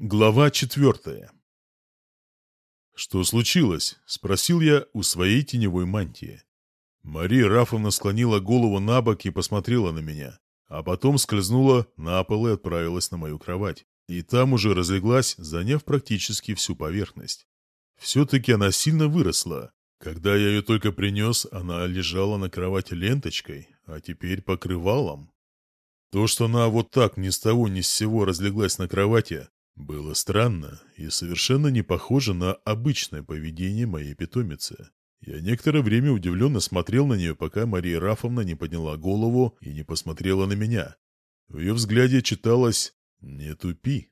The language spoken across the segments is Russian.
Глава четвертая. «Что случилось?» — спросил я у своей теневой мантии. Мария Рафовна склонила голову на бок и посмотрела на меня, а потом скользнула на пол и отправилась на мою кровать. И там уже разлеглась, заняв практически всю поверхность. Все-таки она сильно выросла. Когда я ее только принес, она лежала на кровати ленточкой, а теперь покрывалом. То, что она вот так ни с того ни с сего разлеглась на кровати, было странно и совершенно не похоже на обычное поведение моей питомицы. Я некоторое время удивленно смотрел на нее, пока Мария Рафовна не подняла голову и не посмотрела на меня. В ее взгляде читалось «Не тупи».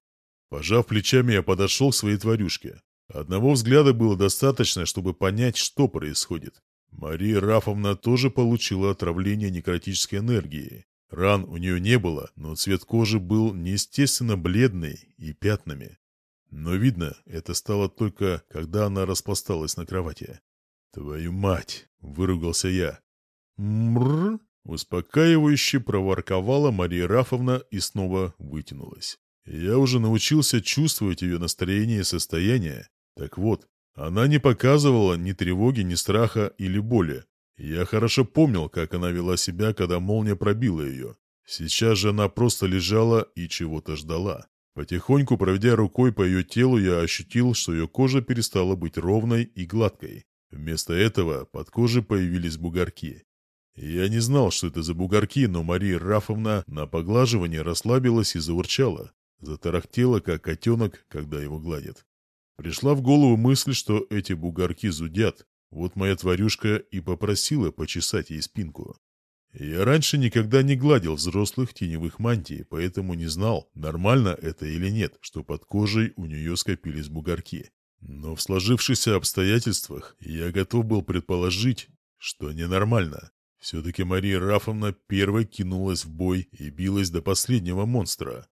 Пожав плечами, я подошел к своей тварюшке. Одного взгляда было достаточно, чтобы понять, что происходит. Мария Рафовна тоже получила отравление некротической энергии, Ран у нее не было, но цвет кожи был неестественно бледный и пятнами. Но видно, это стало только, когда она распласталась на кровати. «Твою мать!» — выругался я. «Мррр!» — успокаивающе проворковала Мария Рафовна и снова вытянулась. Я уже научился чувствовать ее настроение и состояние. Так вот, она не показывала ни тревоги, ни страха или боли, я хорошо помнил, как она вела себя, когда молния пробила ее. Сейчас же она просто лежала и чего-то ждала. Потихоньку, проведя рукой по ее телу, я ощутил, что ее кожа перестала быть ровной и гладкой. Вместо этого под кожей появились бугорки. Я не знал, что это за бугорки, но Мария Рафовна на поглаживание расслабилась и заурчала. Затарахтела, как котенок, когда его гладят. Пришла в голову мысль, что эти бугорки зудят, вот моя тварюшка и попросила почесать ей спинку. Я раньше никогда не гладил взрослых теневых мантий, поэтому не знал, нормально это или нет, что под кожей у нее скопились бугорки. Но в сложившихся обстоятельствах я готов был предположить, что ненормально. Все-таки Мария Рафовна первой кинулась в бой и билась до последнего монстра.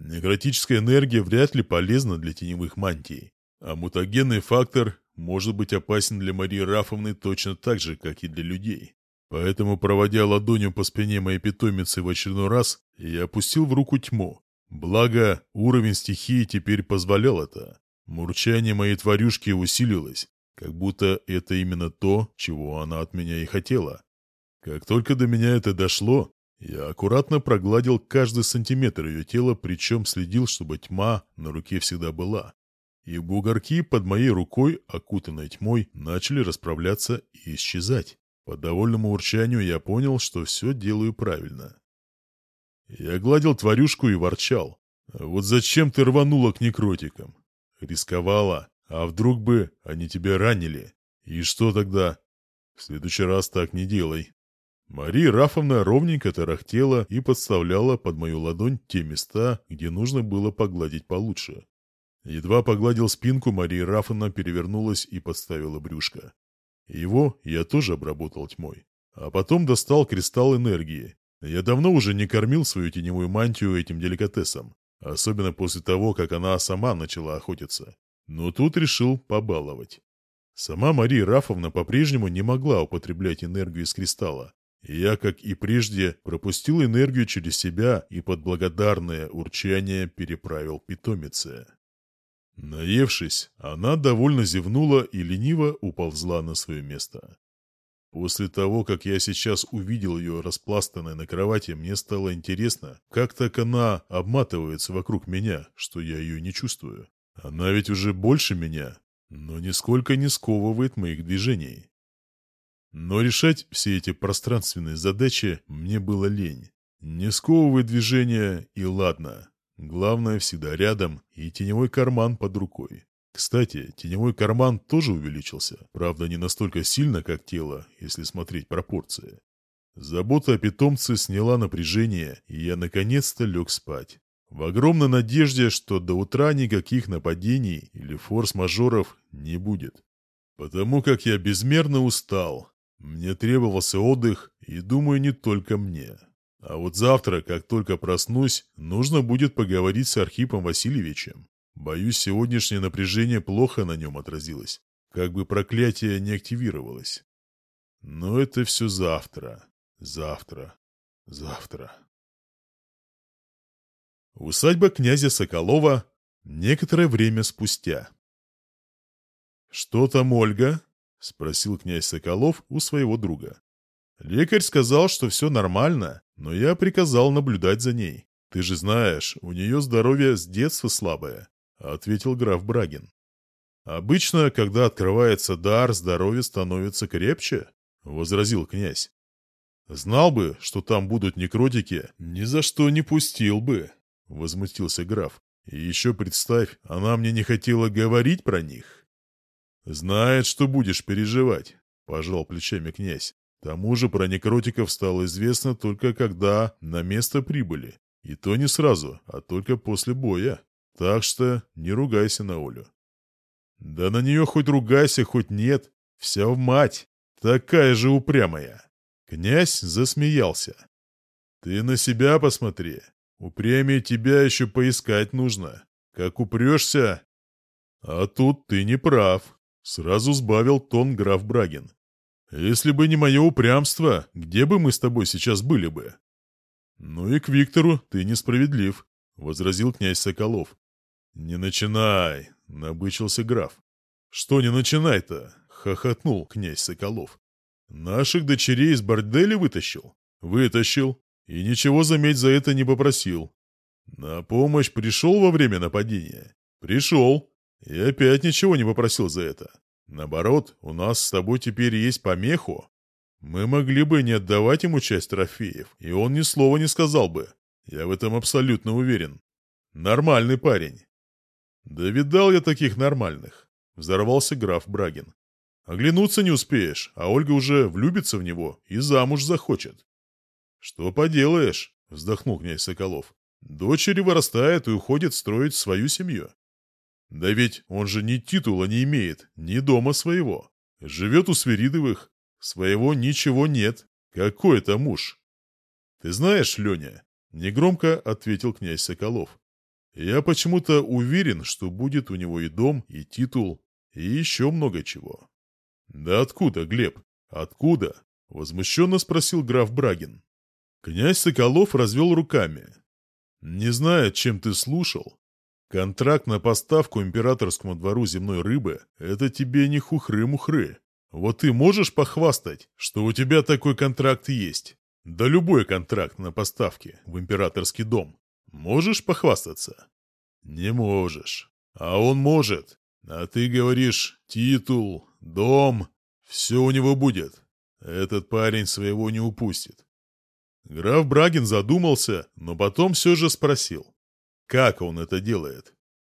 Некротическая энергия вряд ли полезна для теневых мантий, а мутагенный фактор может быть опасен для Марии Рафовны точно так же, как и для людей. Поэтому, проводя ладонью по спине моей питомицы в очередной раз, я опустил в руку тьму. Благо, уровень стихии теперь позволял это. Мурчание моей тварюшки усилилось, как будто это именно то, чего она от меня и хотела. Как только до меня это дошло, я аккуратно прогладил каждый сантиметр ее тела, причем следил, чтобы тьма на руке всегда была и бугорки под моей рукой, окутанной тьмой, начали расправляться и исчезать. По довольному урчанию я понял, что все делаю правильно. Я гладил тварюшку и ворчал. «А «Вот зачем ты рванула к некротикам?» «Рисковала. А вдруг бы они тебя ранили? И что тогда?» «В следующий раз так не делай». Мария Рафовна ровненько тарахтела и подставляла под мою ладонь те места, где нужно было погладить получше. Едва погладил спинку, Мария Рафана перевернулась и подставила брюшко. Его я тоже обработал тьмой. А потом достал кристалл энергии. Я давно уже не кормил свою теневую мантию этим деликатесом, особенно после того, как она сама начала охотиться. Но тут решил побаловать. Сама Мария Рафовна по-прежнему не могла употреблять энергию из кристалла. Я, как и прежде, пропустил энергию через себя и под благодарное урчание переправил питомице. Наевшись, она довольно зевнула и лениво уползла на свое место. После того, как я сейчас увидел ее распластанной на кровати, мне стало интересно, как так она обматывается вокруг меня, что я ее не чувствую. Она ведь уже больше меня, но нисколько не сковывает моих движений. Но решать все эти пространственные задачи мне было лень. Не сковывает движения и ладно. Главное всегда рядом и теневой карман под рукой. Кстати, теневой карман тоже увеличился, правда не настолько сильно, как тело, если смотреть пропорции. Забота о питомце сняла напряжение, и я наконец-то лег спать. В огромной надежде, что до утра никаких нападений или форс-мажоров не будет. Потому как я безмерно устал. Мне требовался отдых, и думаю, не только мне. А вот завтра, как только проснусь, нужно будет поговорить с Архипом Васильевичем. Боюсь, сегодняшнее напряжение плохо на нем отразилось. Как бы проклятие не активировалось. Но это все завтра. Завтра. Завтра. Усадьба князя Соколова некоторое время спустя. «Что там, Ольга?» — спросил князь Соколов у своего друга. Лекарь сказал, что все нормально, но я приказал наблюдать за ней. Ты же знаешь, у нее здоровье с детства слабое», — ответил граф Брагин. «Обычно, когда открывается дар, здоровье становится крепче», — возразил князь. «Знал бы, что там будут некротики, ни за что не пустил бы», — возмутился граф. «И еще представь, она мне не хотела говорить про них». «Знает, что будешь переживать», — пожал плечами князь тому же про некротиков стало известно только когда на место прибыли. И то не сразу, а только после боя. Так что не ругайся на Олю. Да на нее хоть ругайся, хоть нет. Вся в мать. Такая же упрямая. Князь засмеялся. Ты на себя посмотри. Упрямее тебя еще поискать нужно. Как упрешься... А тут ты не прав. Сразу сбавил тон граф Брагин. Если бы не мое упрямство, где бы мы с тобой сейчас были бы? Ну и к Виктору ты несправедлив, — возразил князь Соколов. Не начинай, — набычился граф. Что не начинай-то? — хохотнул князь Соколов. Наших дочерей из борделя вытащил? Вытащил. И ничего, заметь, за это не попросил. На помощь пришел во время нападения? Пришел. И опять ничего не попросил за это. Наоборот, у нас с тобой теперь есть помеху. Мы могли бы не отдавать ему часть трофеев, и он ни слова не сказал бы. Я в этом абсолютно уверен. Нормальный парень. Да видал я таких нормальных. Взорвался граф Брагин. Оглянуться не успеешь, а Ольга уже влюбится в него и замуж захочет. «Что поделаешь?» — вздохнул князь Соколов. «Дочери вырастает и уходит строить свою семью. Да ведь он же ни титула не имеет, ни дома своего. Живет у Свиридовых. Своего ничего нет. Какой это муж? Ты знаешь, Леня, негромко ответил князь Соколов. Я почему-то уверен, что будет у него и дом, и титул, и еще много чего. Да откуда, Глеб? Откуда? Возмущенно спросил граф Брагин. Князь Соколов развел руками. Не знаю, чем ты слушал, Контракт на поставку императорскому двору земной рыбы – это тебе не хухры-мухры. Вот ты можешь похвастать, что у тебя такой контракт есть? Да любой контракт на поставки в императорский дом. Можешь похвастаться? Не можешь. А он может. А ты говоришь «титул», «дом». Все у него будет. Этот парень своего не упустит. Граф Брагин задумался, но потом все же спросил. Как он это делает?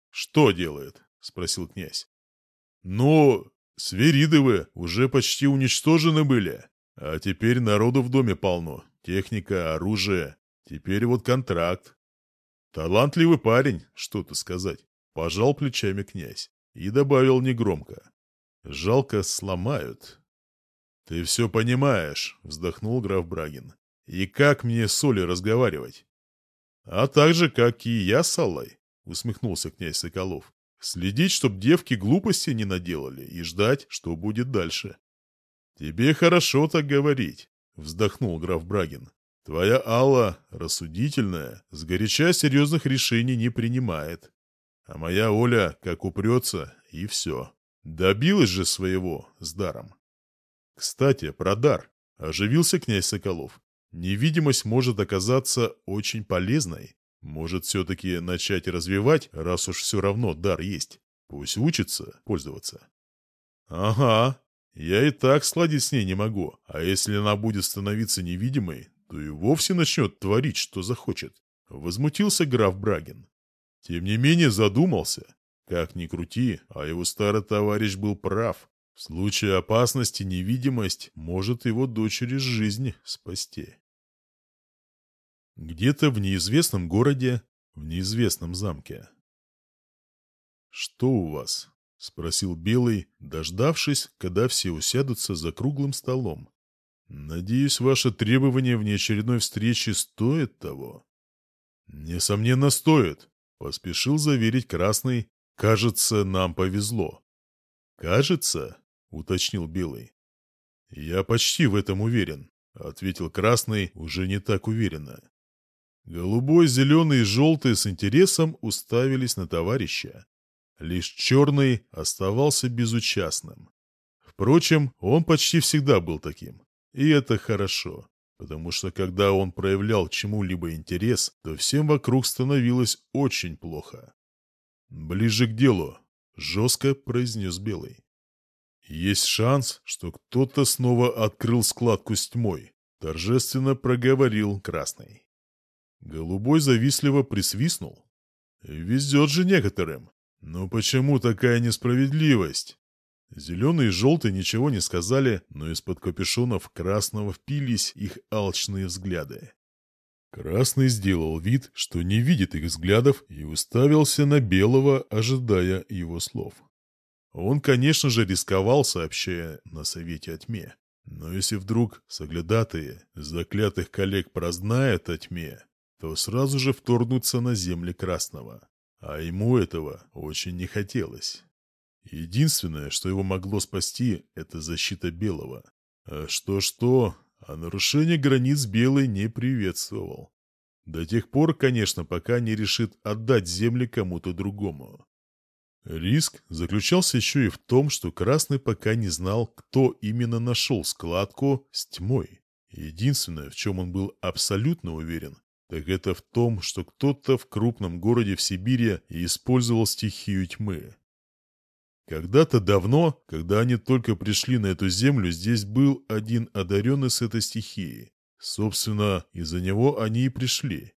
Что делает? Спросил князь. Ну, свиридовы уже почти уничтожены были. А теперь народу в доме полно. Техника, оружие. Теперь вот контракт. Талантливый парень, что то сказать. Пожал плечами князь и добавил негромко. Жалко сломают. «Ты все понимаешь», — вздохнул граф Брагин. «И как мне с Олей разговаривать? А также, как и я с Аллой, усмехнулся князь Соколов. Следить, чтоб девки глупости не наделали, и ждать, что будет дальше. Тебе хорошо так говорить, вздохнул граф Брагин. Твоя Алла рассудительная, сгоряча серьезных решений не принимает. А моя Оля как упрется, и все. Добилась же своего с даром. Кстати, про дар. Оживился князь Соколов. Невидимость может оказаться очень полезной. Может все-таки начать развивать, раз уж все равно дар есть. Пусть учится пользоваться. Ага, я и так сладить с ней не могу. А если она будет становиться невидимой, то и вовсе начнет творить, что захочет. Возмутился граф Брагин. Тем не менее задумался. Как ни крути, а его старый товарищ был прав. В случае опасности невидимость может его дочери жизнь спасти. Где-то в неизвестном городе, в неизвестном замке. «Что у вас?» — спросил Белый, дождавшись, когда все усядутся за круглым столом. «Надеюсь, ваше требование в внеочередной встрече стоит того?» «Несомненно, стоит», — поспешил заверить Красный. «Кажется, нам повезло». «Кажется?» — уточнил Белый. «Я почти в этом уверен», — ответил Красный уже не так уверенно. Голубой, зеленый и желтый с интересом уставились на товарища. Лишь черный оставался безучастным. Впрочем, он почти всегда был таким. И это хорошо, потому что когда он проявлял к чему-либо интерес, то всем вокруг становилось очень плохо. «Ближе к делу», — жестко произнес Белый. «Есть шанс, что кто-то снова открыл складку с тьмой», — торжественно проговорил Красный. Голубой завистливо присвистнул. «Везет же некоторым. Но почему такая несправедливость?» Зеленый и желтый ничего не сказали, но из-под капюшонов красного впились их алчные взгляды. Красный сделал вид, что не видит их взглядов, и уставился на Белого, ожидая его слов. Он, конечно же, рисковал, сообщая на совете о тьме. Но если вдруг соглядатые заклятых коллег прознают о тьме, то сразу же вторгнутся на земли Красного. А ему этого очень не хотелось. Единственное, что его могло спасти, это защита Белого. А что-что, а нарушение границ Белый не приветствовал. До тех пор, конечно, пока не решит отдать земли кому-то другому. Риск заключался еще и в том, что Красный пока не знал, кто именно нашел складку с тьмой. Единственное, в чем он был абсолютно уверен, так это в том, что кто-то в крупном городе в Сибири использовал стихию тьмы. Когда-то давно, когда они только пришли на эту землю, здесь был один одаренный с этой стихией. Собственно, из-за него они и пришли.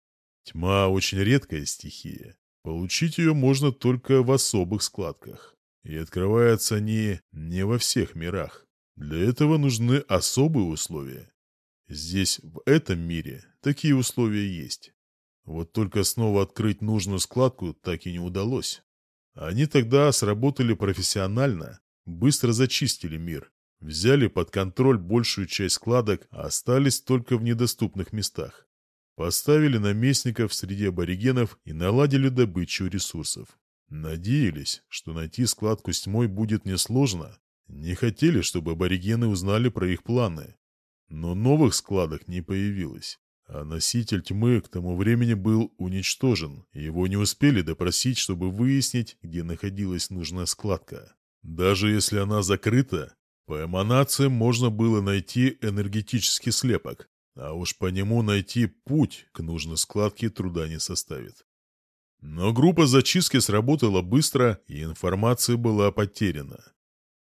Тьма – очень редкая стихия. Получить ее можно только в особых складках. И открываются они не во всех мирах. Для этого нужны особые условия. Здесь, в этом мире, такие условия есть. Вот только снова открыть нужную складку так и не удалось. Они тогда сработали профессионально, быстро зачистили мир, взяли под контроль большую часть складок, а остались только в недоступных местах. Поставили наместников среди аборигенов и наладили добычу ресурсов. Надеялись, что найти складку с тьмой будет несложно. Не хотели, чтобы аборигены узнали про их планы но новых складок не появилось. А носитель тьмы к тому времени был уничтожен, его не успели допросить, чтобы выяснить, где находилась нужная складка. Даже если она закрыта, по эманациям можно было найти энергетический слепок, а уж по нему найти путь к нужной складке труда не составит. Но группа зачистки сработала быстро, и информация была потеряна.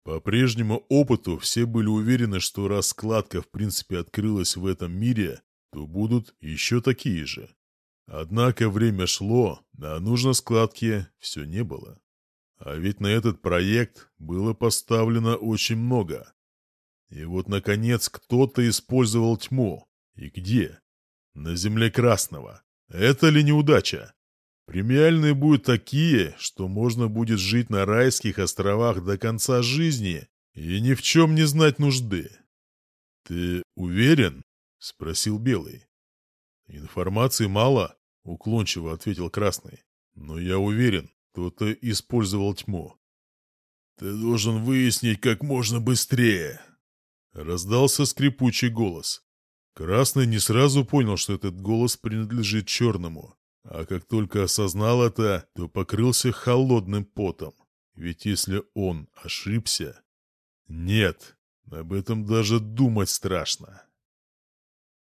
По прежнему опыту все были уверены, что раз складка в принципе открылась в этом мире, то будут еще такие же. Однако время шло, а нужно складки все не было. А ведь на этот проект было поставлено очень много. И вот, наконец, кто-то использовал тьму. И где? На земле Красного. Это ли неудача? Премиальные будут такие, что можно будет жить на райских островах до конца жизни и ни в чем не знать нужды. «Ты уверен?» — спросил Белый. «Информации мало», — уклончиво ответил Красный. «Но я уверен, кто-то использовал тьму». «Ты должен выяснить как можно быстрее», — раздался скрипучий голос. Красный не сразу понял, что этот голос принадлежит Черному. А как только осознал это, то покрылся холодным потом. Ведь если он ошибся... Нет, об этом даже думать страшно.